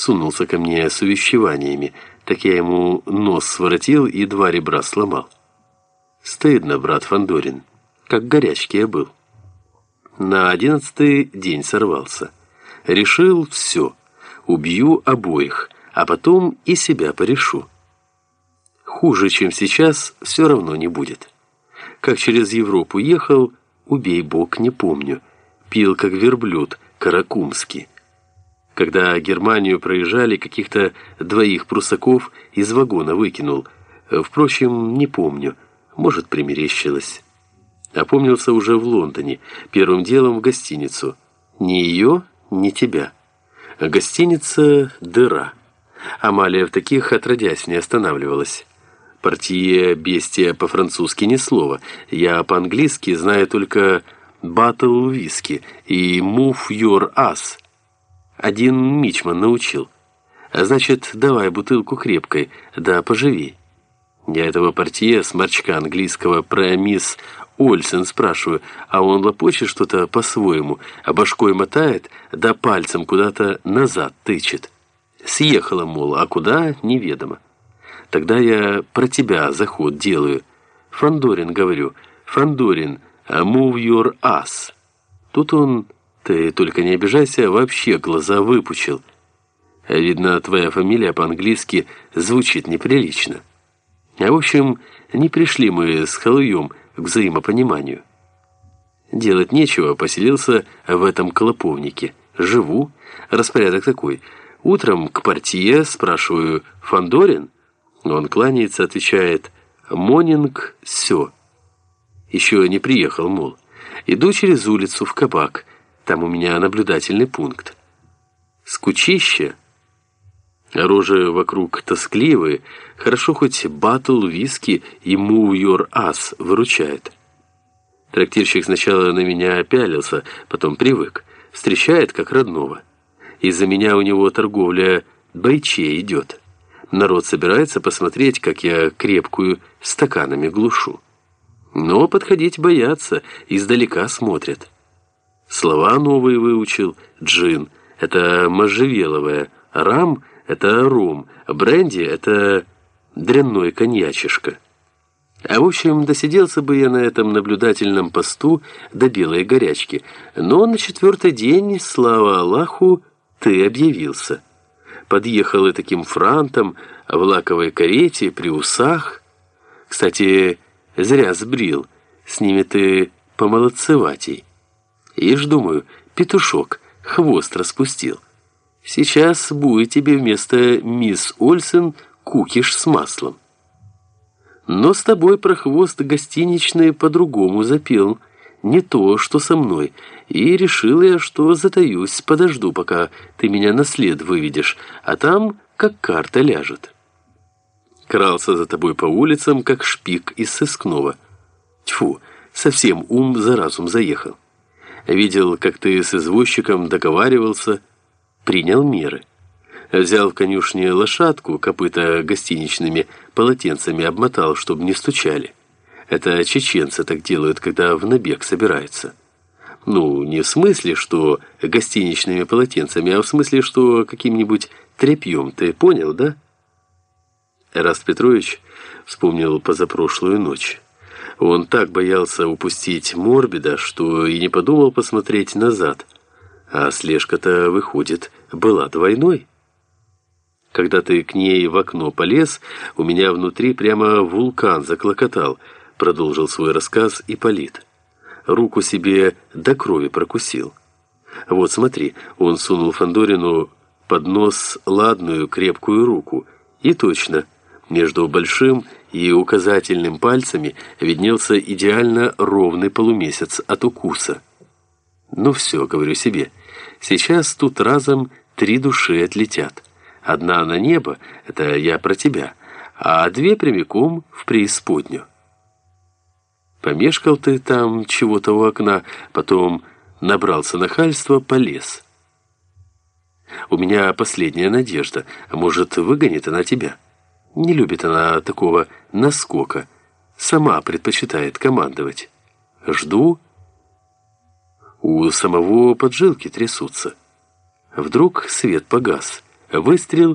сунулся ко мне с увещеваниями, так я ему нос своротил и два ребра сломал. Стыдно, брат Фандорин, как горячки я был. На одиннадцатый день сорвался. Решил все, убью обоих, а потом и себя порешу. Хуже, чем сейчас, все равно не будет. Как через Европу ехал, убей бог, не помню. Пил, как верблюд, каракумский. Когда Германию проезжали, каких-то двоих прусаков из вагона выкинул. Впрочем, не помню. Может, примерещилось. Опомнился уже в Лондоне, первым делом в гостиницу. Ни ее, ни тебя. Гостиница «Дыра». Амалия в таких отродясь не останавливалась. Партия «Бестия» по-французски ни слова. Я по-английски знаю только «Батл виски» и «Move your ass». Один мичман научил. А значит, давай бутылку крепкой, да поживи. Я этого портье, сморчка английского про мисс Ольсен спрашиваю, а он лопочет что-то по-своему, а башкой мотает, да пальцем куда-то назад тычет. Съехала, мол, а куда – неведомо. Тогда я про тебя заход делаю. Фандорин, говорю, Фандорин, move your ass. Тут он ты только не обижайся, вообще глаза выпучил. Видно, твоя фамилия по-английски звучит неприлично. А в общем, не пришли мы с Халуем к взаимопониманию. Делать нечего, поселился в этом клоповнике. Живу. Распорядок такой. Утром к партии спрашиваю «Фандорин?» Он кланяется, отвечает «Монинг, все». Еще не приехал, мол. Иду через улицу в кабак – там у меня наблюдательный пункт. Скучище. Рожи вокруг тоскливые. Хорошо хоть батл виски и move your ass выручает. Трактирщик сначала на меня опялился, потом привык. Встречает как родного. Из-за меня у него торговля бойче идет. Народ собирается посмотреть, как я крепкую стаканами глушу. Но подходить боятся, издалека смотрят. Слова новые выучил. Джин – это можжевеловая. Рам – это ром. Бренди – это дрянной коньячишка. А в общем, досиделся бы я на этом наблюдательном посту до белой горячки. Но на четвертый день, слава Аллаху, ты объявился. Подъехал и таким франтом, в лаковой карете, при усах. Кстати, зря сбрил, с ними ты помолодцеватей. Ишь, думаю, петушок хвост распустил. Сейчас будет тебе вместо мисс Ольсен кукиш с маслом. Но с тобой про хвост гостиничный по-другому запел. Не то, что со мной. И решил я, что затаюсь, подожду, пока ты меня на след выведешь, а там как карта ляжет. Крался за тобой по улицам, как шпик из сыскного. Тьфу, совсем ум за разум заехал. Видел, как ты с извозчиком договаривался, принял меры. Взял в конюшне лошадку, копыта гостиничными полотенцами обмотал, чтобы не стучали. Это чеченцы так делают, когда в набег собираются. Ну, не в смысле, что гостиничными полотенцами, а в смысле, что каким-нибудь тряпьем. Ты понял, да? Раст Петрович вспомнил позапрошлую ночь. Он так боялся упустить Морбида, что и не подумал посмотреть назад. А слежка-то, выходит, была двойной. Когда ты к ней в окно полез, у меня внутри прямо вулкан заклокотал, продолжил свой рассказ Ипполит. Руку себе до крови прокусил. Вот смотри, он сунул Фандорину под нос ладную крепкую руку. И точно, между большим и указательным пальцами виднелся идеально ровный полумесяц от укуса. «Ну все», — говорю себе, — «сейчас тут разом три души отлетят. Одна на небо, это я про тебя, а две прямиком в преисподнюю». Помешкал ты там чего-то у окна, потом набрался нахальства, полез. У меня последняя надежда, может, выгонит она тебя». Не любит она такого наскока. Сама предпочитает командовать. Жду. У самого поджилки трясутся. Вдруг свет погас. Выстрел